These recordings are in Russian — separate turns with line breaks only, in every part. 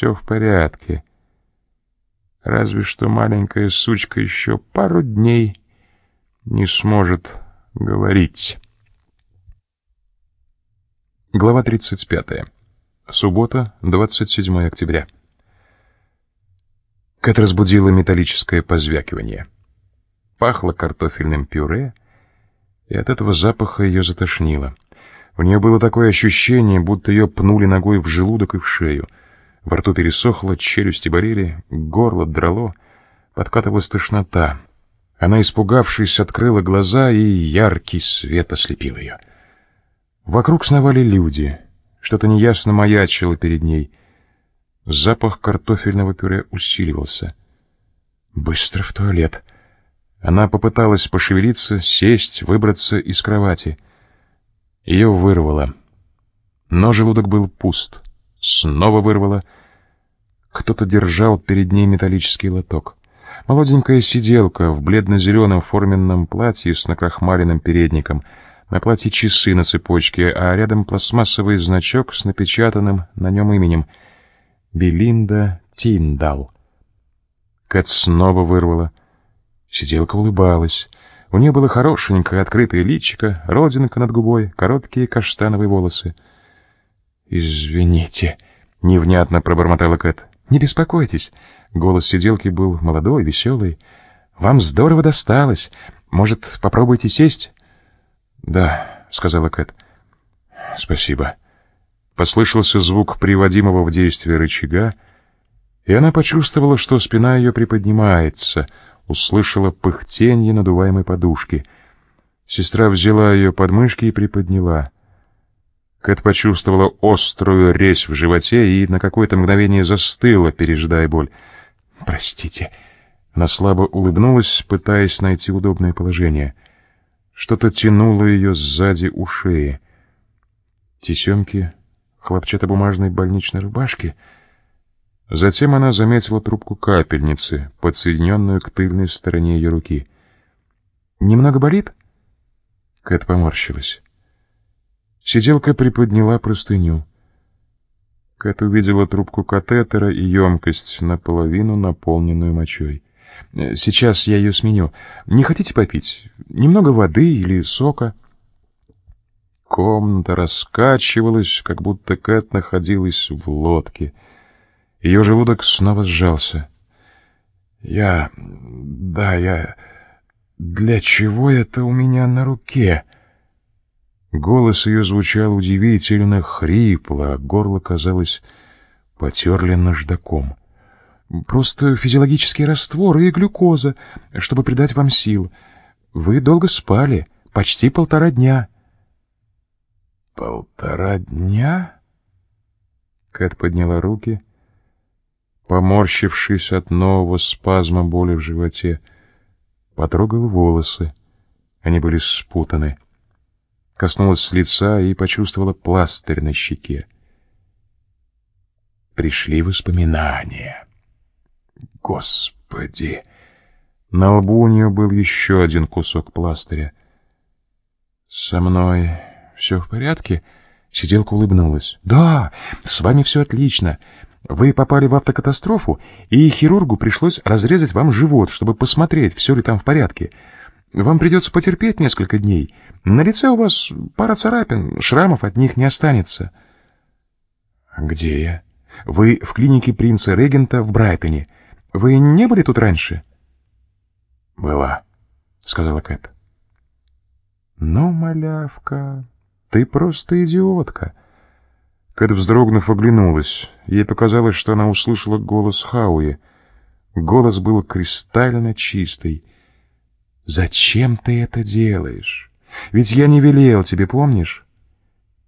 все в порядке. Разве что маленькая сучка еще пару дней не сможет говорить.
Глава 35. Суббота, 27 октября. Кэт разбудила металлическое позвякивание. Пахло картофельным пюре, и от этого запаха ее затошнило. У нее было такое ощущение, будто ее пнули ногой в желудок и в шею. Во рту пересохло, челюсти болели, горло драло, подкатывалась тошнота. Она, испугавшись, открыла глаза, и яркий свет ослепил ее. Вокруг сновали люди. Что-то неясно маячило перед ней. Запах картофельного пюре усиливался. Быстро в туалет. Она попыталась пошевелиться, сесть, выбраться из кровати. Ее вырвало. Но желудок был пуст. Снова вырвало. Кто-то держал перед ней металлический лоток. Молоденькая сиделка в бледно-зеленом форменном платье с накрахмаленным передником — на платье часы на цепочке, а рядом пластмассовый значок с напечатанным на нем именем «Белинда Тиндал». Кэт снова вырвала. Сиделка улыбалась. У нее было хорошенькое открытое личико, родинка над губой, короткие каштановые волосы. «Извините», — невнятно пробормотала Кэт. «Не беспокойтесь». Голос сиделки был молодой, веселый. «Вам здорово досталось. Может, попробуйте сесть?» «Да», — сказала Кэт. «Спасибо». Послышался звук приводимого в действие рычага, и она почувствовала, что спина ее приподнимается, услышала пыхтенье надуваемой подушки. Сестра взяла ее под мышки и приподняла. Кэт почувствовала острую резь в животе и на какое-то мгновение застыла, пережидая боль. «Простите». Она слабо улыбнулась, пытаясь найти удобное положение — что-то тянуло ее сзади у шеи. Тесемки хлопчатобумажной больничной рубашки. Затем она заметила трубку капельницы, подсоединенную к тыльной стороне ее руки. «Немного болит?» Кэт поморщилась. Сиделка приподняла простыню. Кэт увидела трубку катетера и емкость, наполовину наполненную мочой. Сейчас я ее сменю. Не хотите попить? Немного воды или сока?» Комната раскачивалась, как будто Кэт находилась в лодке. Ее желудок снова сжался. «Я... да, я... Для чего это у меня на руке?» Голос ее звучал удивительно хрипло, а горло, казалось, потерли наждаком. Просто физиологический раствор и глюкоза, чтобы придать вам сил. Вы долго спали, почти полтора дня. Полтора дня? Кэт подняла руки, поморщившись от нового спазма боли в животе, потрогала волосы. Они были спутаны. Коснулась лица и почувствовала пластырь на щеке. Пришли воспоминания. Господи! На лбу у нее был еще один кусок пластыря. «Со мной все в порядке?» Сиделка улыбнулась. «Да, с вами все отлично. Вы попали в автокатастрофу, и хирургу пришлось разрезать вам живот, чтобы посмотреть, все ли там в порядке. Вам придется потерпеть несколько дней. На лице у вас пара царапин, шрамов от них не останется». «Где я?» «Вы в клинике принца Регента в Брайтоне». Вы не были тут раньше? Была, сказала Кэт. Ну, малявка, ты просто идиотка. Кэт, вздрогнув, оглянулась. Ей показалось, что она услышала голос Хауи. Голос был кристально чистый. «Зачем ты это делаешь? Ведь я не велел тебе, помнишь?»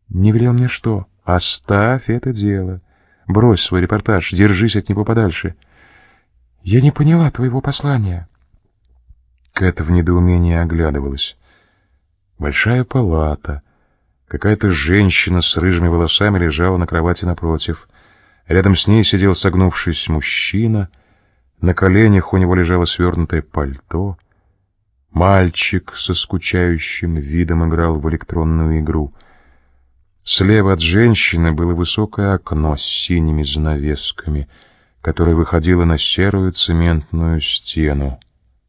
«Не велел мне что? Оставь это дело. Брось свой репортаж, держись от него подальше». «Я не поняла твоего послания». Кэт в недоумении оглядывалась. Большая палата. Какая-то женщина с рыжими волосами лежала на кровати напротив. Рядом с ней сидел согнувшись мужчина. На коленях у него лежало свернутое пальто. Мальчик со скучающим видом играл в электронную игру. Слева от женщины было высокое окно с синими занавесками, которое выходило на серую цементную стену.